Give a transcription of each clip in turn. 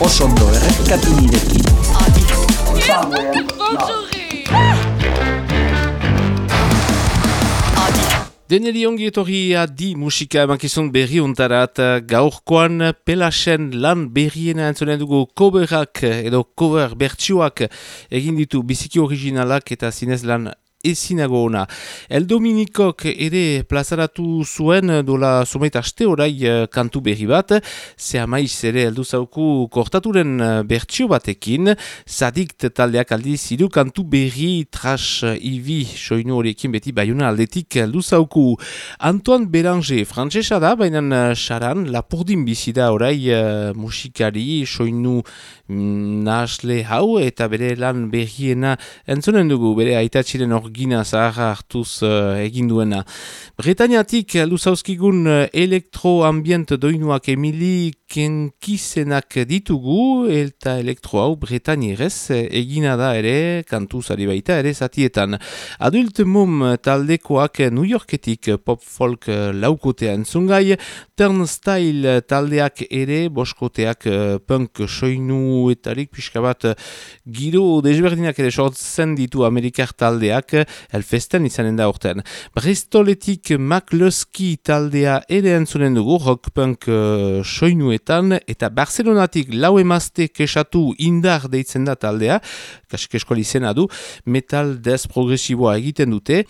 osondo errepikatu nirekin. Deneri ongi etorria di musika emankizun berri untarat gaurkoan pelasen lan berriena entzonen dugu coverak edo cover bertsuak egin ditu biziki originalak eta zinez lan ezinago ona. El Dominikok ere plazaratu zuen dola sumait aste orai eh, kantu berri bat, ze amaiz ere eldu zauku kortaturen eh, bertsio batekin, zadikt taldeak aldi zidu kantu berri tras ivi soinu horiekin beti baiuna aldetik eldu zauku. Antoine Belanger, frantzesa da, baina saran eh, lapurdin bizida orai musikari soinu nasle hau eta bere lan berriena entzonen dugu, bere aitatxiren hor gina zaharra hartuz uh, egin duena. Bretaniatik luzauzkigun elektroambient doinuak Emili kenkizenak ditugu eta elektro hau Bretanierez egina da ere kantuzari baita ere zatietan. Adult Mum taldekoak New Yorketik pop folk laukotea entzungai, Turnstile taldeak ere boskoteak punk soinu etarik pixka bat giro desberdinak ere sortzen ditu Amerikar taldeak elfesten izanen da orten. Bristoletik McLusky taldea ere entzunen dugu rock punk uh, soinuetan eta Barcelonatik lau emazte kesatu indar deitzen da taldea, kasik eskuali izena du, metal des progresiboa egiten dute.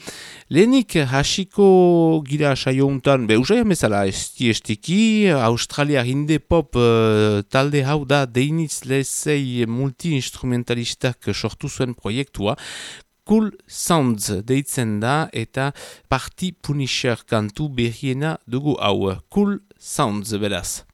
Lehenik hasiko gira saio untan, be usai amezala esti estiki, Australia hinde pop uh, talde hau da deinitz lezei multi-instrumentalistak sortu zuen proiektua, Cool Sounds deitzen da eta Party Punisher kantu berriena dugu hau. Cool Sounds beraz.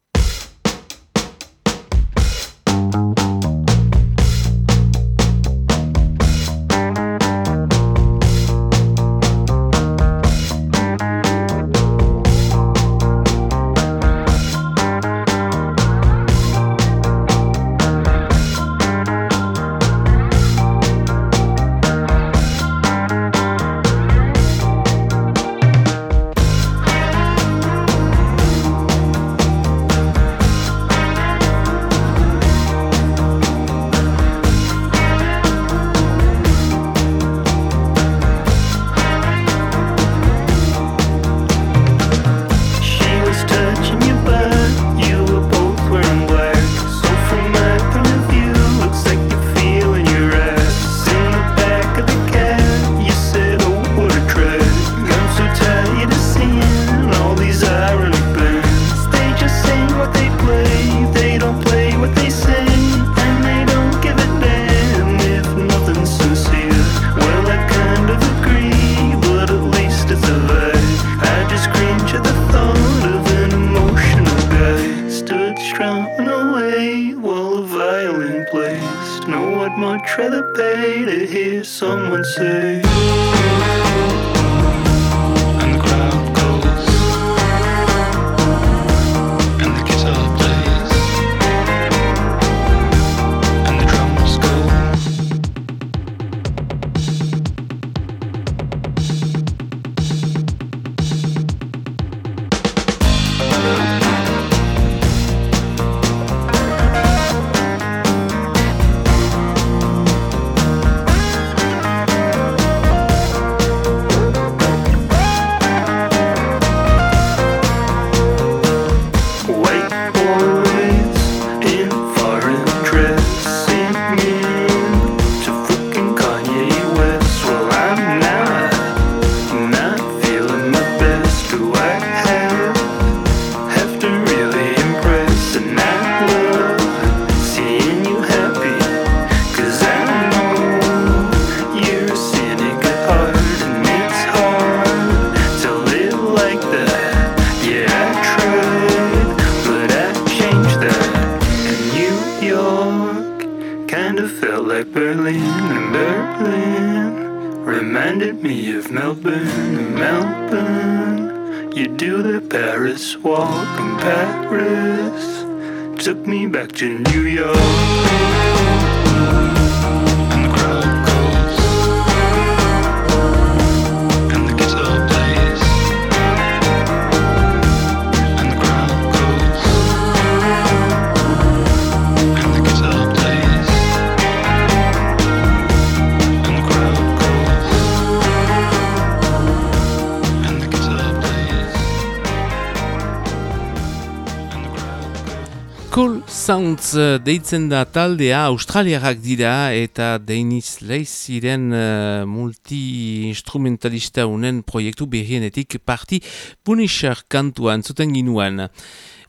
Sounds uh, deitzen da taldea australiarrak dira eta Dennis Leiziren uh, multi-instrumentalista unen proiektu berrienetik parti Punisher kantuan zuten ginuan.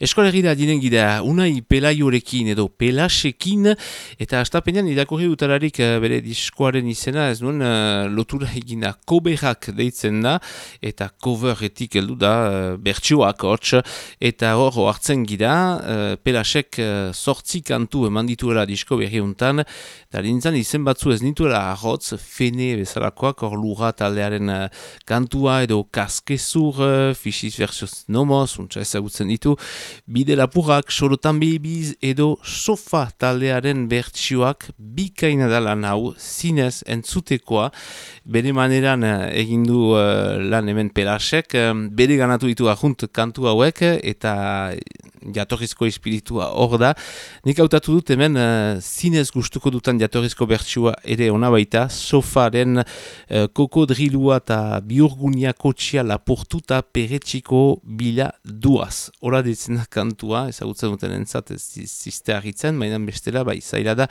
Eskolegira dinen gira unai pelaiorekin edo pelasekin eta astapenean idakurri utararik uh, bere diskoaren izena ez nuen uh, lotura egina. Koberak deitzen da eta coveretik heldu da uh, bertsuak hotx eta hor hartzen gira uh, pelasek sortzi kantu eman dituela disko berri untan eta lintzen izen batzu ez nituela ahotz fene bezalakoak hor lura taldearen kantua edo kaskezur fixiz versus nomoz untsa ezagutzen ditu bide lapurrak, sorotan behibiz edo sofa taldearen bertsioak bikaina da lan hau, zinez entzutekoa, bere maneran eh, egindu uh, lan hemen pelasek, um, bere ganatu ditu ahunt kantu hauek, eta jatorrizko espiritua hor da. Nik hautatu dut hemen uh, zinez gustuko dutan jatorrizko bertsua ere ona baita, sofaren uh, kokodrilua eta biurgunia kotxia laportu eta peretxiko bila duaz. Hora ditzen kantua, ezagutzen duten entzat ziste harritzen, mainan bestela bai zaila da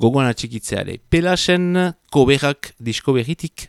gogoan atxikitzeare. Pelasen koberak disko berritik.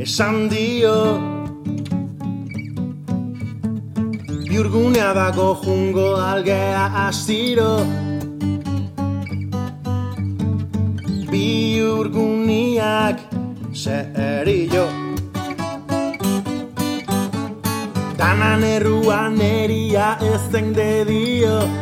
Esan dio Biurgunea dago jungo algea astiro Biurguniak zerillo Danan erruan eria ezen dedio Dananero.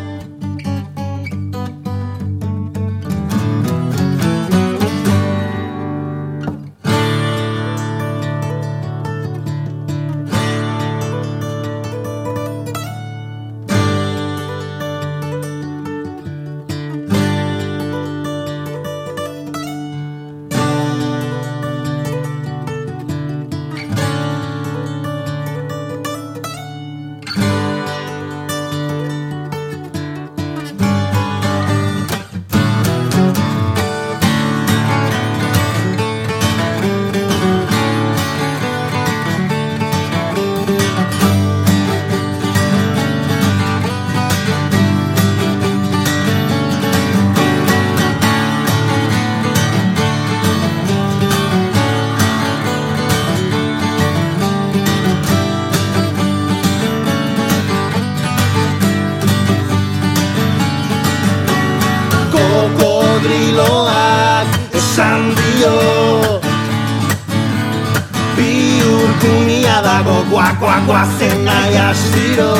kunia dago guakoa guazen nahi astiro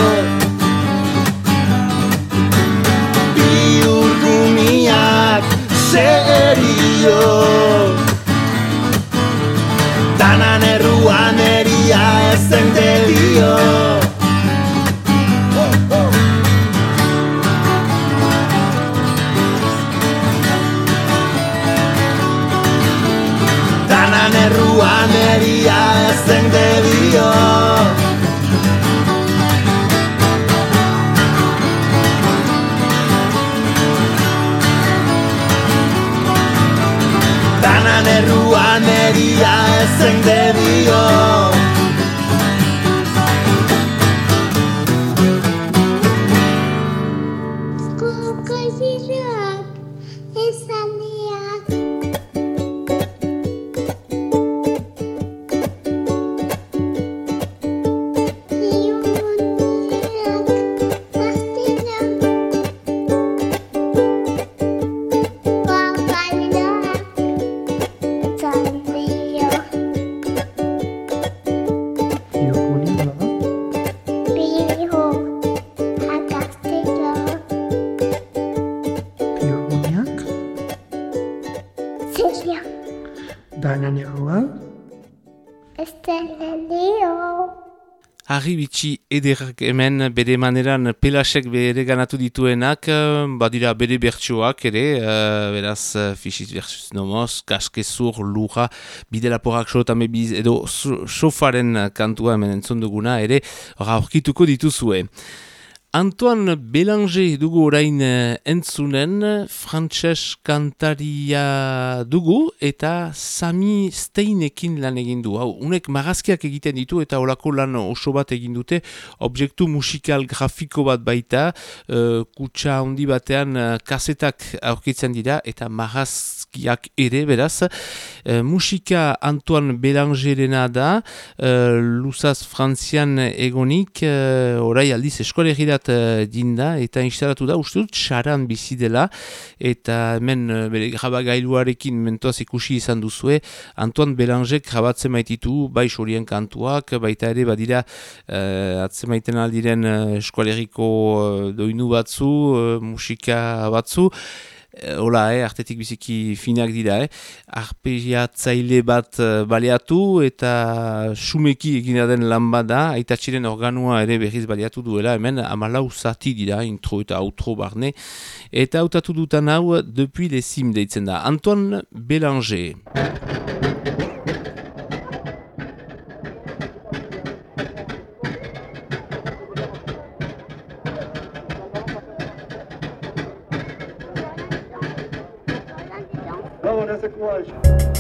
Bi urkumiak zerio. Danan erruan eria ezen delio. Ederrak hemen bere maneran pelasek bere ganatu dituenak, eh, badira bere bertsuak ere, uh, beraz uh, fixiz versus nomoz, kaskezur, lura, bidelaporak sotamme biz, edo sofaren kantua hemen entzun duguna ere, aurkituko dituzue. Antoine Belanger dugu orain uh, entzunen, frantses kantaria dugu eta Sami Steinekin lan egin du. Hau, unek marazkiak egiten ditu eta olako lan oso bat egin dute, objektu musikal grafiko bat baita, uh, kutsa handi batean uh, kasetak aurkitzen dira eta marazkiak ere beraz. Uh, musika Antoine Belangerena da, uh, luzaz frantzian egonik, uh, orai aldiz eskolegirat uh, dinda eta instalatu da uste dut saran bizi dela eta hemen bere grabagailuarekin mentoaz ikusi izan duzue Antoine Belanger grabatzen maititu bai sorien kantuak baita ere badira uh, atzemaiten aldiren eskualeriko doinu batzu musika batzu Eh, hola, eh, artetik biziki finak dira, eh. arpegiatzaile bat uh, baliatu eta sumeki egina den lan bada, aitatxiren organua ere berriz baliatu duela, hemen amalau zati dira, intro eta outro barne, eta hautatu dutan hau, depuis les sim deitzen da. Antoine Bélanger. permanece com a.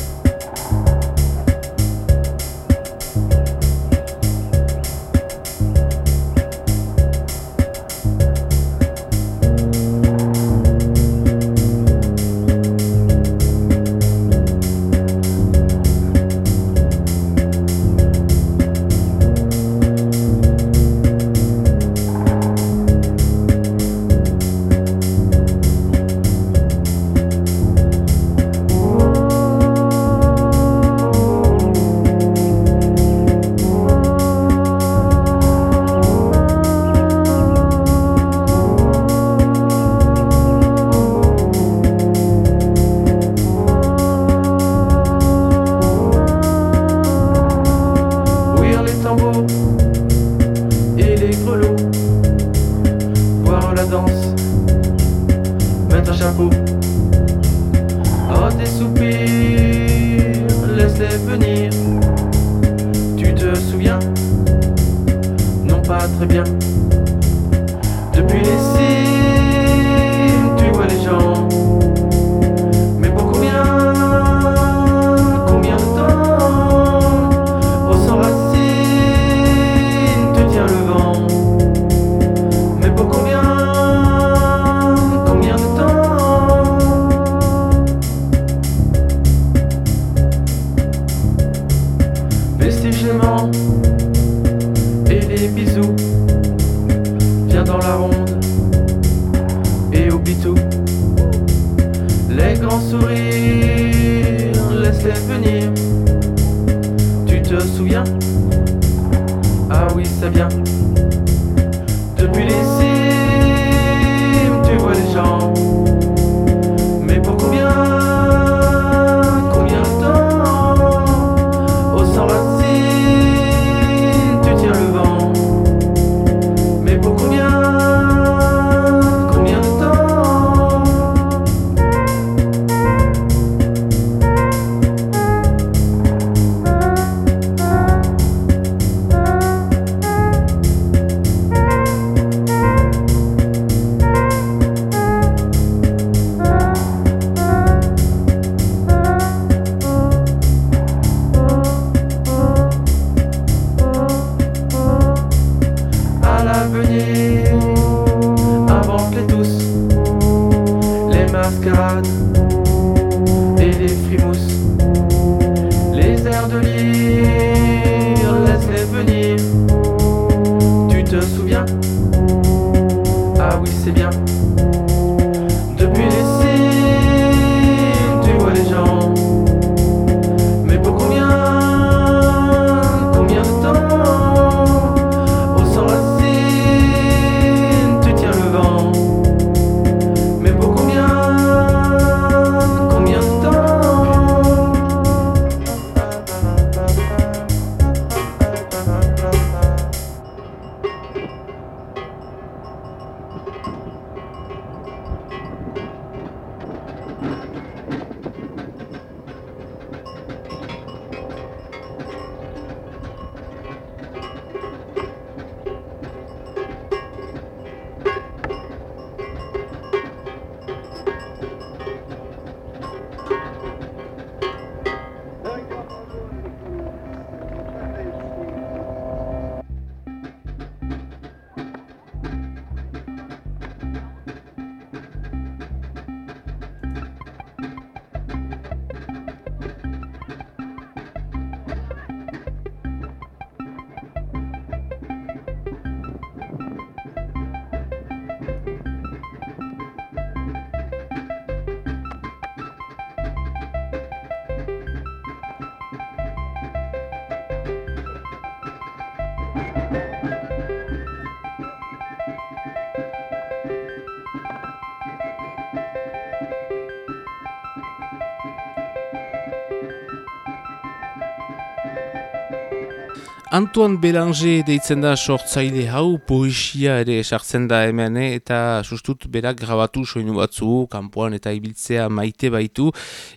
Antoine Belanger deitzen da sortzaile hau, poesia ere sartzen da hemen, eh, eta sustut berak grabatu soinu batzu, kanpoan eta ibiltzea maite baitu,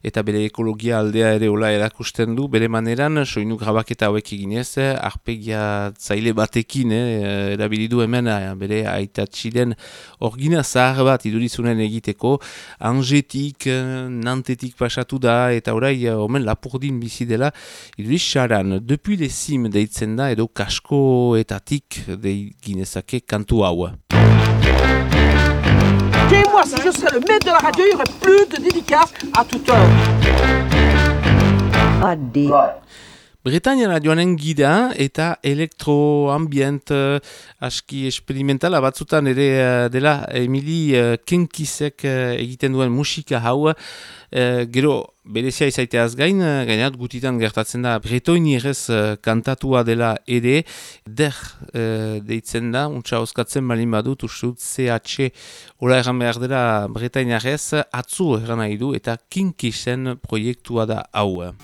eta bere ekologia aldea ere ola erakusten du, bere maneran soinu grabaketa hauek eginez, arpegia zaile batekin, eh, erabilidu hemen, eh, bere aitatxilen orgina zahar bat idurizunen egiteko, angetik, nantetik pasatu da, eta orai, omen lapurdin bizi dela, iduriz xaran, depuis les cimes deitzen deitzen da edo kaskoetatik deiginezake kantu hau. Et moi, si je serais le maître de la radio, il y aurait plus de dédicaces à toute heure. Adi. Bretañara joanen gira eta elektroambient uh, aski experimentala batzutan ere uh, dela Emili uh, Kenkisek uh, egiten duen musika hau uh, gero berezia izaiteaz gain, gainat gutitan gertatzen da bretoini errez uh, kantatua dela ere der uh, deitzen da, untsa oskatzen balin badut usut CH hola erran behar dela bretainarez atzu erran nahi du eta Kenkisen proiektua da hau.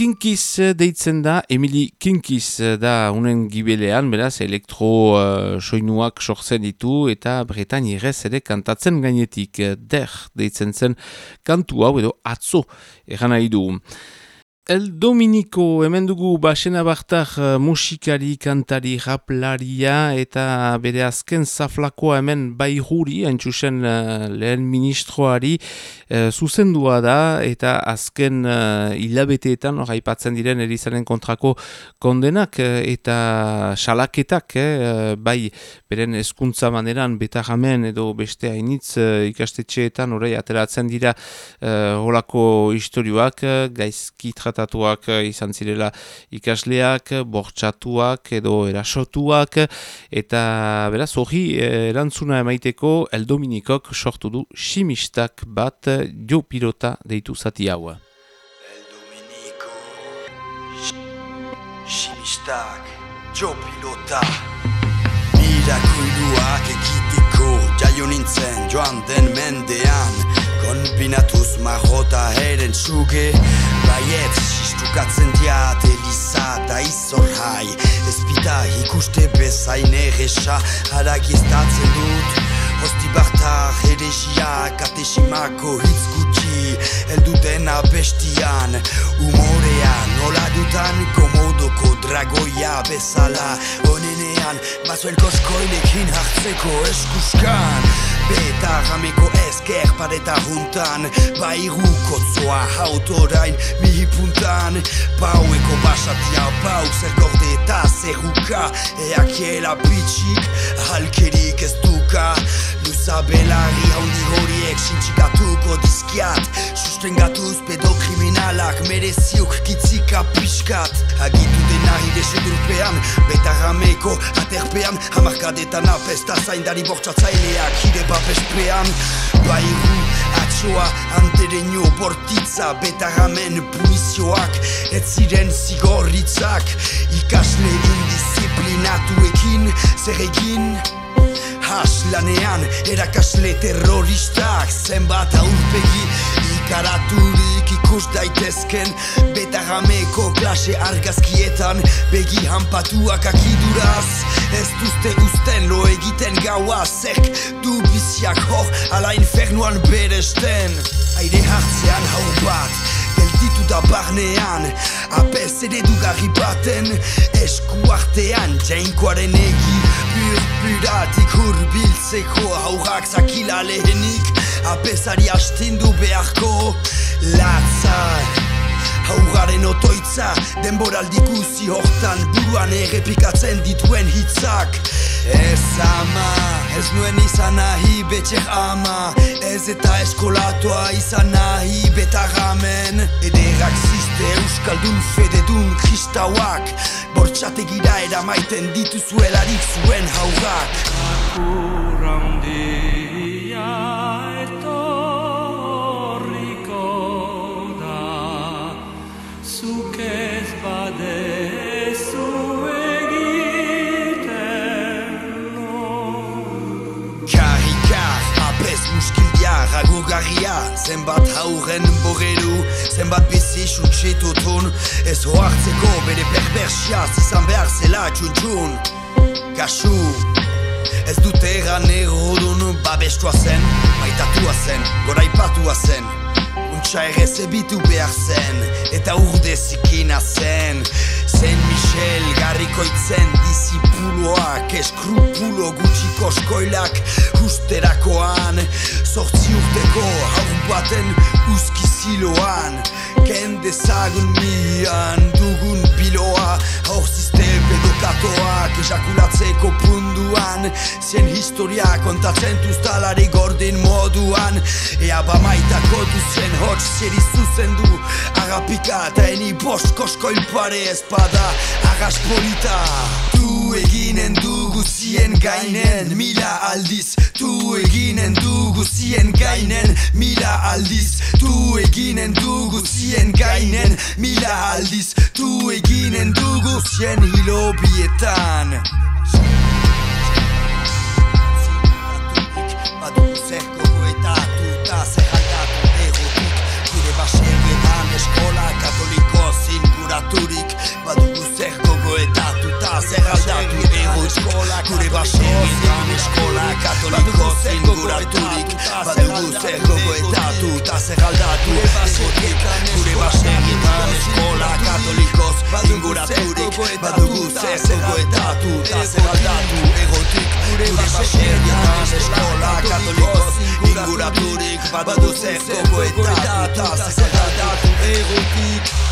Kinkiz deitzen da, Emily Kinkiz da unen gibelean, beraz, elektro uh, soinuak sortzen ditu eta Bretagne irez ere kantatzen gainetik der deitzen zen kantu hau edo atzo egan nahi du. El Dominico hemen dugu basena bartar uh, musikari, kantari, raplaria eta bere azken zaflakoa hemen bai juri, entxusen uh, lehen ministroari uh, zuzendua da eta azken uh, hilabeteetan hor haipatzen diren erizaren kontrako kondenak eta salaketak eh, bai beren eskuntza maneran betaramen edo beste hainitz uh, ikastetxeetan horrei ateratzen dira uh, holako historioak gaizki tratatuak eh, izan zirela ikasleak, bortxatuak edo erasotuak, eta beraz hori eh, erantzuna emaiteko El Dominikok sortu du simistak bat jo pilota deitu zati hau. El Dominico Simistak jo pilota. Mirakuiluak ekiteko jaio nintzen joan den mendean Konbinatuz marrota heren txuge. Baiet, sistukatzen diat Eliza da izor hai Ezpita ikuste bezain erresa Haragiztatzen dut. Hosti bartar heresia Katesimako hitz gutxi Eldu dena bestian. Umorean Nola dutan komodoko dragoia bezala Honenean Bazuen koskoilekin hartzeko eskuskan. Beta rameko esker pareta juntan Bairu kotzoa hautorain mihi puntan. Paueko basatia pau zer gorde eta zerruka Eakiela bitxik halkerik ez Luza belari handi horiek sintxikatuko dizkiat. Susten gatuz pedo kriminalak mereziuk kitzika pixkat. Agitu dena hide sedurpean Beta rameko aterpean. Hamarkadetan apesta zaindari bortxatzaileak Hide babespean Bairu atxoa andereño bortitza Betaramen punizioak. Ez ziren zigorritzak Ikasle indisciplinatuekin Zer egin Has lanean erakasle terroristak Zenbat aurpegi ikaraturik ikus daitezken Betarameko klase argazkietan Begi hanpatuak akiduraz. Ez duzte usten lo egiten gaua Zerk du biziak hor ala infernuan beresten. Aire hartzean hau bat Gelditu da barnean Apez ere dugarri baten Esku artean jainkoaren egi Pur-puratik hurbiltzeko Haurak zakila lehenik Apezari astindu beharko. Latzar Haugaren otoitza, denboraldi guzi hortan. Buruan errepikatzen dituen hitzak. Ez ama, ez nuen izan nahi betxer ama. Ez eta eskolatoa izan nahi betagamen Ederak ziste euskaldun fededun kristauak Bortxategira eramaiten dituzuelarik zuen haugak Akur Ragogarria, zenbat hauren bogeru Zenbat bizi suntxetutun Ez hoartzeko bere perbersia Zizan behar zela txuntxun. Kasu Ez dute egan errodun babestua zen Maitatua zen, goraipatua zen Untxa ere zebitu behar zen Eta urde zikina zen Zen Michel garrikoitzen dizipuloak Eskrupulo gutxiko skoilak Usterakoan Zortzi urteko haun baten uzkiziloan Ken dezagun mian dugun biloa. Hor ziste pedokatoak ejakulatzeko punduan Zien historia kontatzen tuztalari gordin moduan. Ea bamaitako duzen hotz zeri zuzen du Agapika eta eni bost kosko ilpare espada Agas polita. Tu eginen dugu zien gainen Mila aldiz Tu eginen dugu zien gainen Mila aldiz Tu eginen dugu zien gainen Mila aldiz Tu eginen dugu zien hilobietan egotik Gure baserrietan eskola katoliko zinguraturik Badugu zer gogoetatu eta zer aldatu. Egotik Gure baserrietan eskola katoliko zinguraturik Badugu zer gogoetatu eta zer aldatu. Egotik Gure baserrietan eskola katolikoz inguraturik. Badu zer gogoetatu eta zer aldatu. Egotik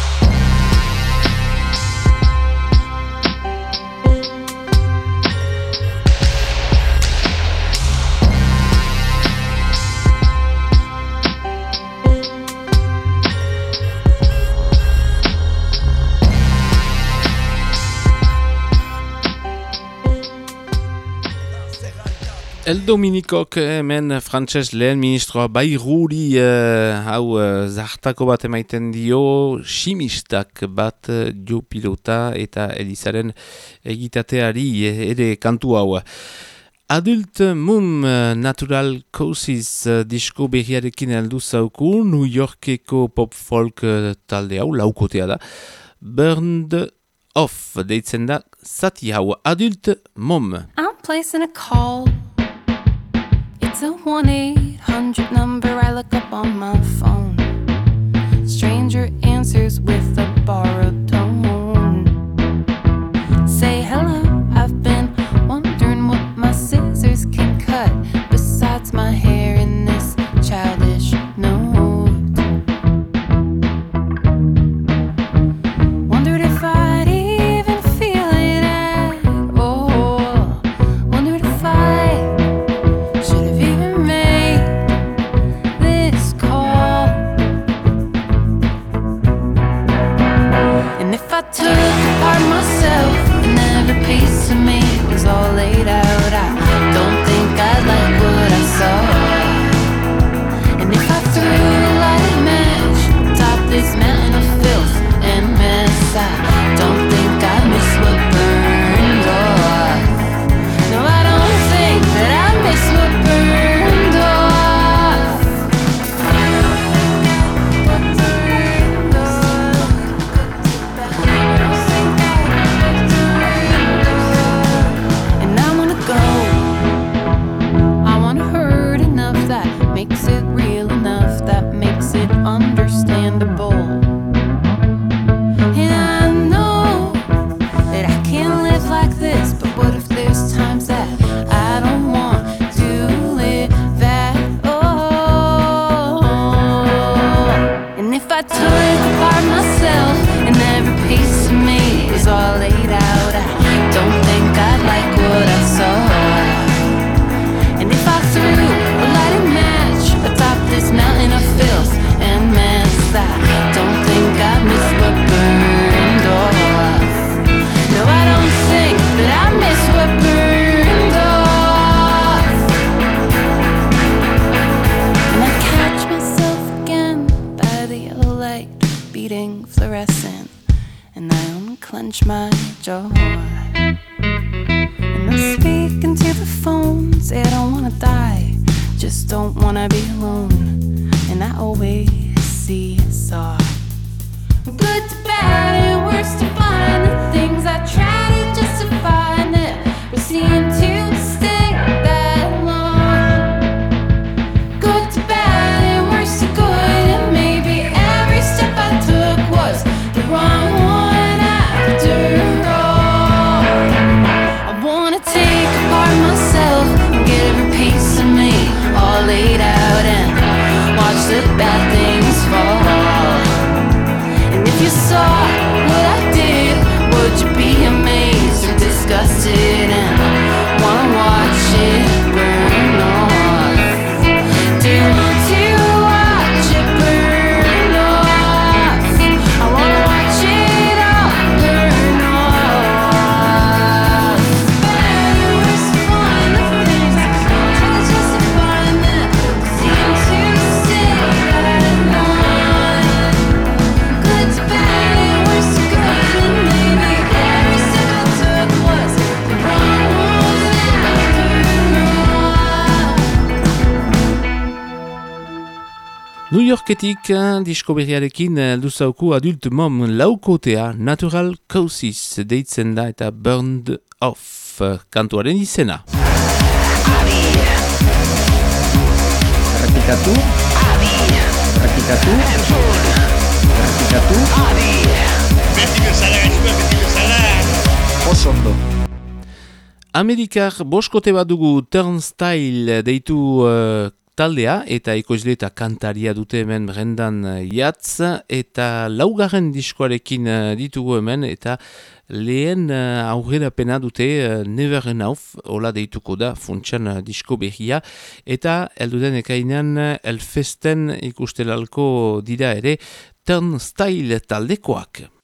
El Dominikok hemen frantses lehen ministroa bairuri uh, hau uh, zartako bat emaiten dio simistak bat uh, jo pilota eta elizaren egitateari ere kantu hau. Adult Mum Natural Causes disko berriarekin heldu zauku New Yorkeko pop folk uh, talde hau, laukotea da. Burned Off deitzen da zati hau Adult Mum. I'm placing a call. It's a 1 800 number I look up on my phone. Stranger answers with a borrowed tone. Say hello, I've been wondering what my scissors can cut besides my hair Yorketik eh, disko berriarekin duzauku adult mom laukotea Natural Causes deitzen da eta Burned Off kantuaren izena. Praktikatu. Praktikatu. Praktikatu. Beti bezala, beti bezala. Osondo. Amerikar boskote bat dugu Turnstile deitu uh, taldea eta ekoizle eta kantaria dute hemen brendan jatz eta laugarren diskoarekin uh, ditugu hemen eta lehen uh, aurrera pena dute Never Enough, hola deituko da funtsan disko behia eta elduden ekainan elfesten ikustelalko dira ere Turnstile taldekoak.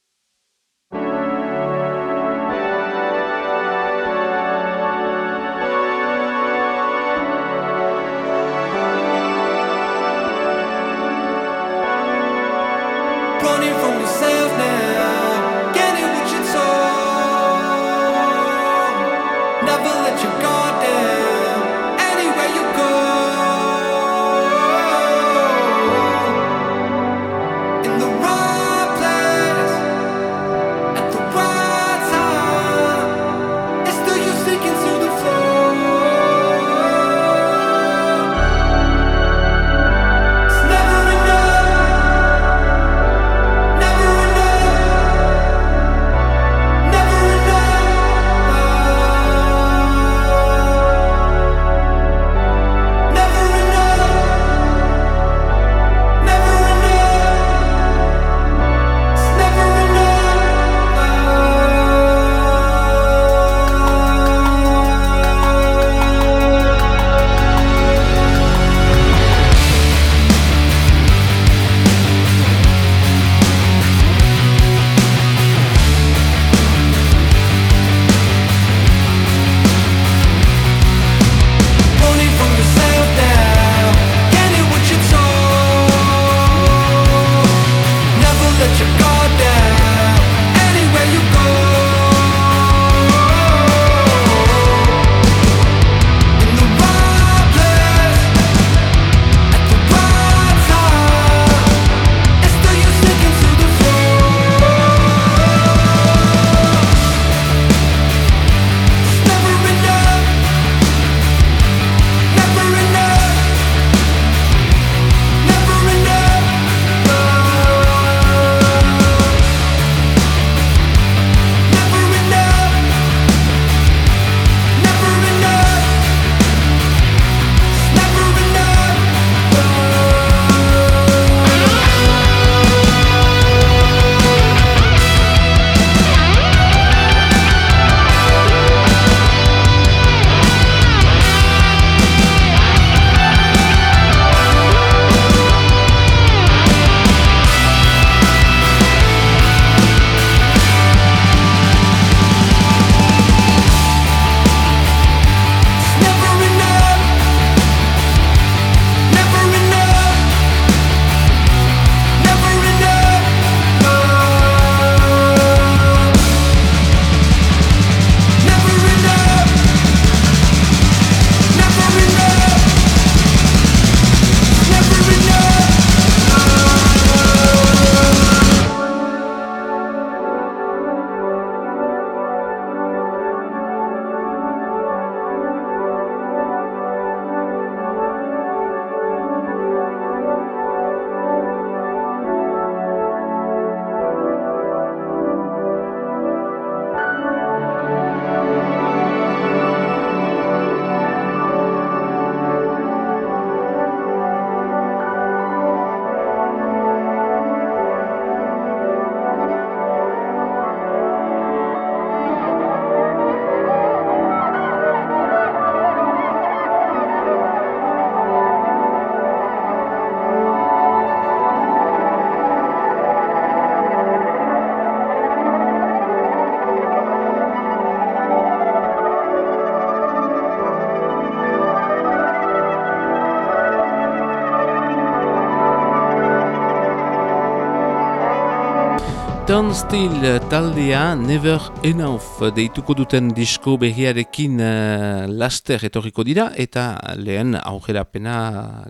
Steel taldea Never Enough deituko duten disko behiarekin uh, laster etorriko dira eta lehen aurrera pena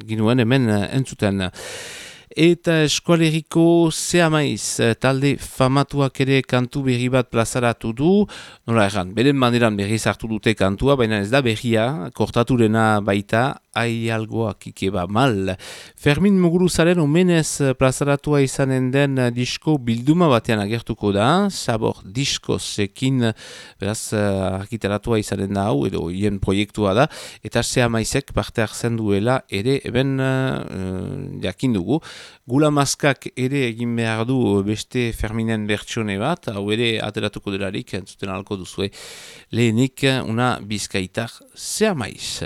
ginuen hemen entzuten. Eta eskualeriko zea maiz talde famatuak ere kantu berri bat plazaratu du, nola erran, beren maneran berri zartu dute kantua, baina ez da berria, kortaturena baita, ai algoak ikeba mal. Fermin Muguruzaren omenez plazaratua izanen den disko bilduma batean agertuko da, sabor diskosekin, beraz, arkiteratua izanen da hau, edo hien proiektua da, eta zea maizek parte hartzen duela ere, eben, uh, jakin dugu, Gula maskak ere egin behar du beste Ferminen bertsione bat, hau ere ateratuko delarik, entzuten alko duzue, lehenik una bizkaitar zea maiz.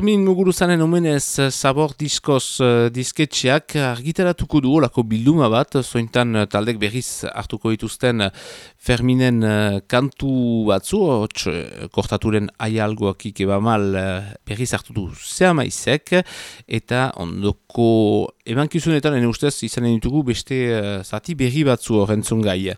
Fermin Muguruzanen omenez Sabor Diskoz uh, disketxeak argitaratuko du olako bilduma bat, zointan uh, taldek berriz hartuko dituzten Ferminen uh, kantu batzu, hotx, uh, kortaturen aialgoak ikeba uh, berriz hartu du zehamaizek, eta ondoko emankizunetan ene ustez izanen ditugu beste uh, zati berri batzu horrentzun gai.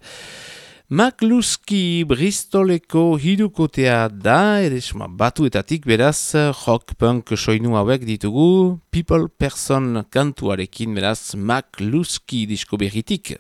Makluski Bristoleko hidukotea da, eresma batuetatik beraz, rock punk soinu hauek ditugu, people person kantuarekin beraz, Makluski disko berritik.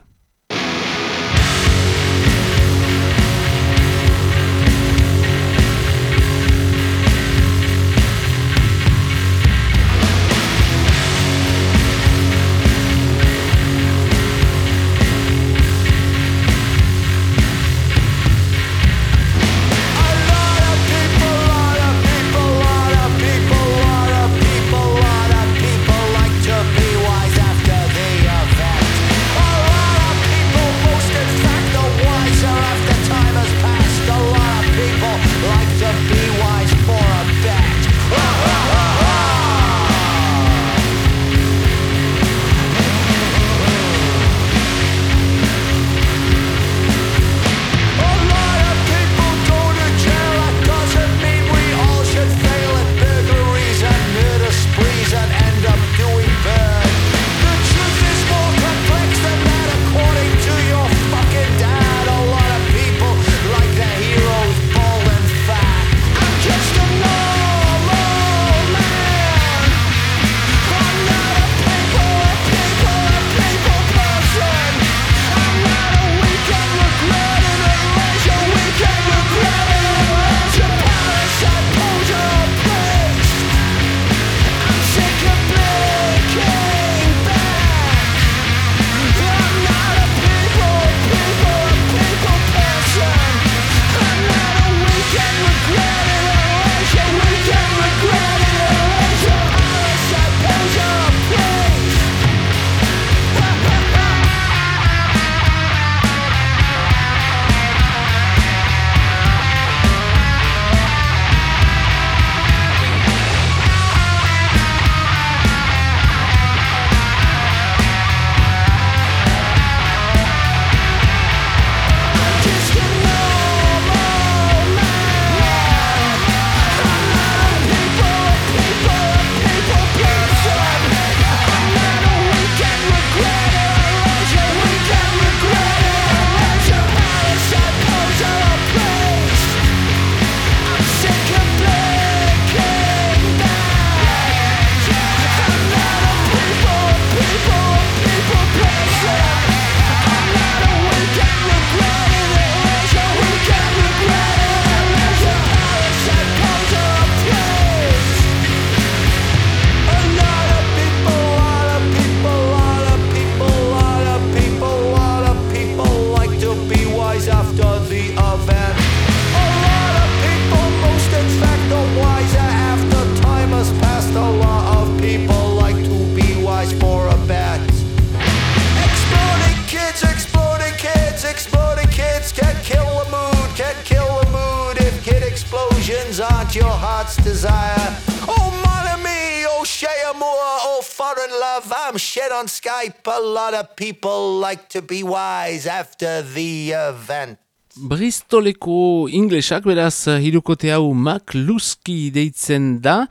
Heart's desire. Oh, mon ami, oh, chez amour, oh, foreign love, I'm shit on Skype. A lot of people like to be wise after the event. Bristoleko inglesak beraz hirukote hau Mac Lusky deitzen da,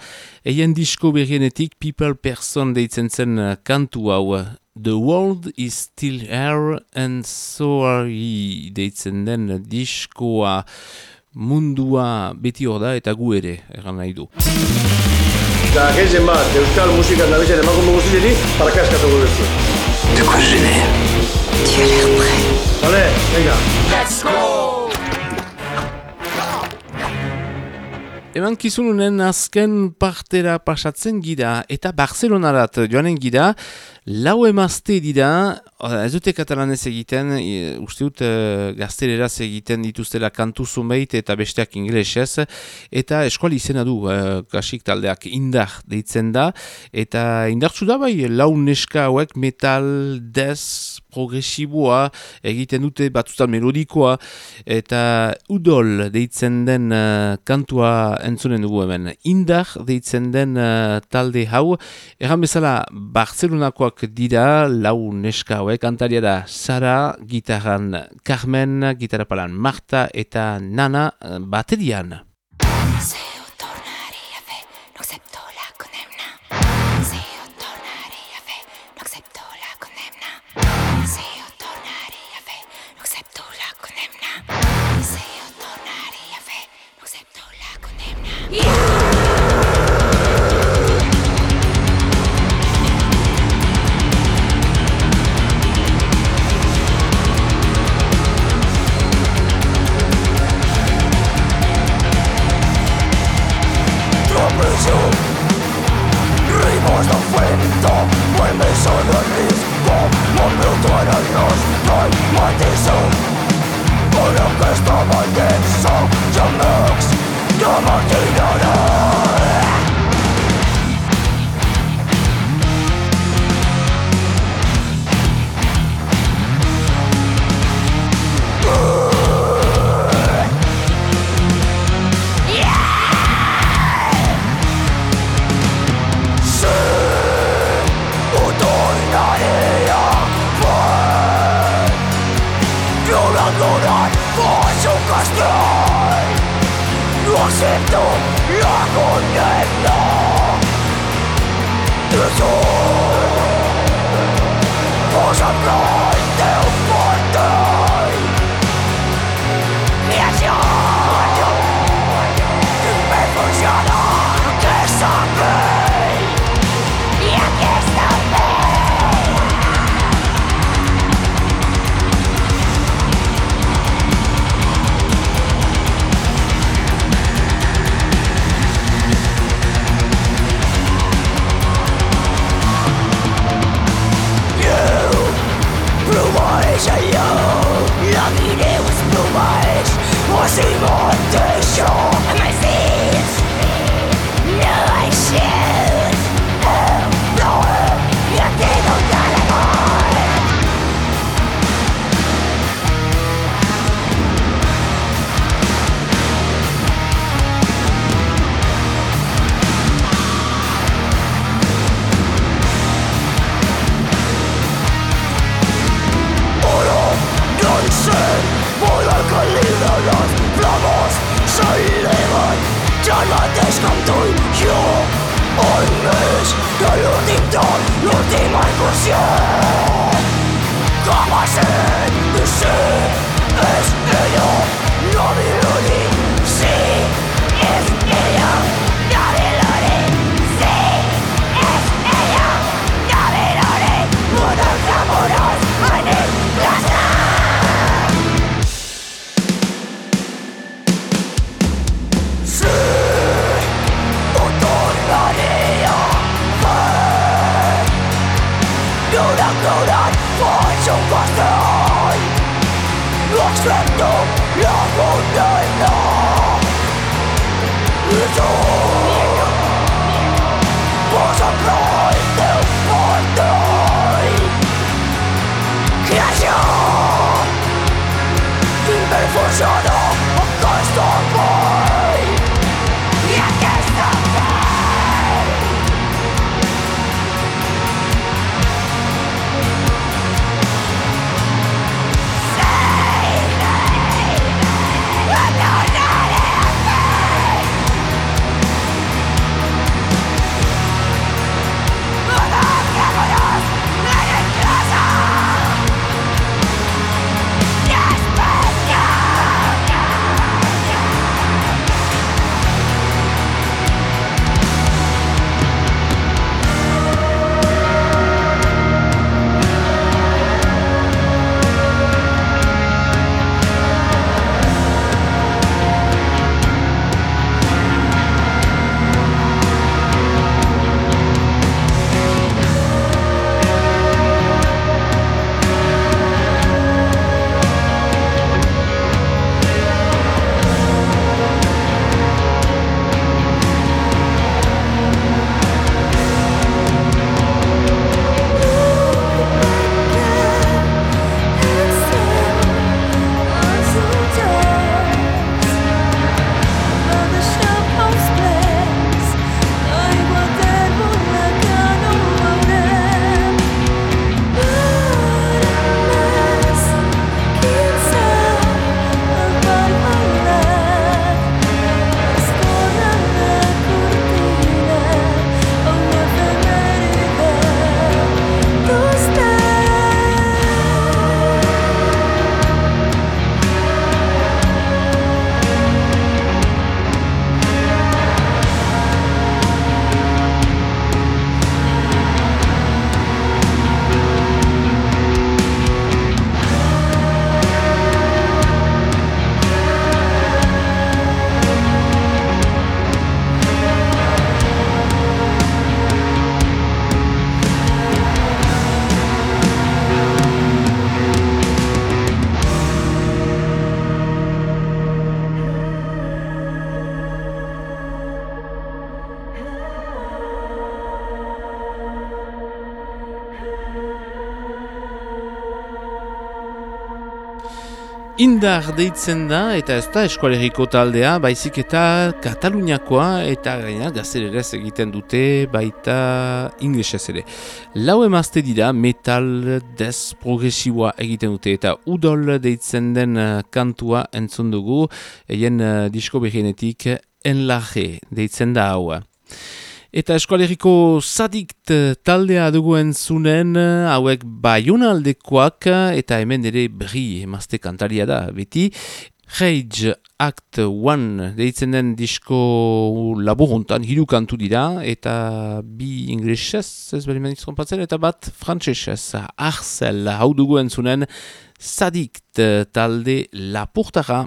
eien disko berrienetik People Person deitzen zen kantu hau. The world is still here and so are ye deitzen den diskoa mundua beti hor da eta gu ere, erran nahi du. Eta gezen bat, euskal musikan nabizen emakume guztieri, parakaskatu gurezu. De quoi je l'air Tu as l'air prêt. Vale, venga. Eman kizununen azken partera pasatzen gira eta Barcelonarat joanen gira, lau emazte dira, ez dute katalanez egiten, e, uste dut e, gazteleraz egiten dituztela kantu zumeit eta besteak inglesez, eta eskuali izena du, e, kasik taldeak indar deitzen da, eta indartzu da bai, lau neska hauek metal, des, progresiboa, egiten dute batzutan melodikoa, eta udol deitzen den uh, kantua entzunen dugu hemen. Indar deitzen den uh, talde hau, erran bezala Barcelonakoak dira, lau neska hauek, kantaria da Sara, gitarran Carmen, gitarrapalan Marta eta Nana uh, baterian. Indar deitzen da, eta ez da eskualeriko taldea, baizik eta Kataluniakoa, eta gaina gazererez egiten dute, baita inglesez ere. Lau emazte dira, metal des progresiboa egiten dute, eta udol deitzen den uh, kantua entzun dugu, egin uh, disko behienetik enlaje deitzen da haua. Eta eskualeriko sadikt taldea duguen zunen hauek baiunaldekoak eta hemen ere berri emazte kantaria da, beti. Rage Act 1 deitzen den disko laburuntan, hiru kantu dira, eta bi inglesez, ez beri manizkompatzen, eta bat frantzesez, Arzel hau duguen zunen sadikt talde lapurtara.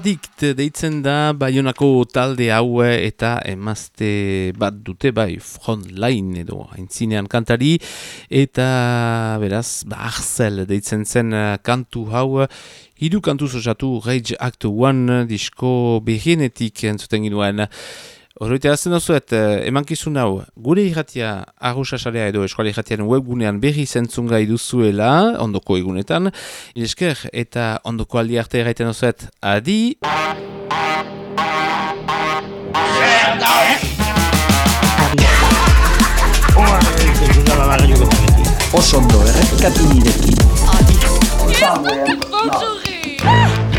Sadikt deitzen da Baionako talde hau eta emazte bat dute bai frontline edo haintzinean kantari eta beraz ba Arzel deitzen zen eh, kantu hau hidu kantu zozatu Rage Act 1 disko behienetik entzuten ginuen. Horreita azten dozuet, eh, emankizun hau, gure irratia arrusasarea edo eskuali irratiaren webgunean berri zentzun gai duzuela, ondoko egunetan. Ilesker, eta ondoko aldi arte erraiten dozuet, adi! Osondo, errepikatu nirekin. Bonjour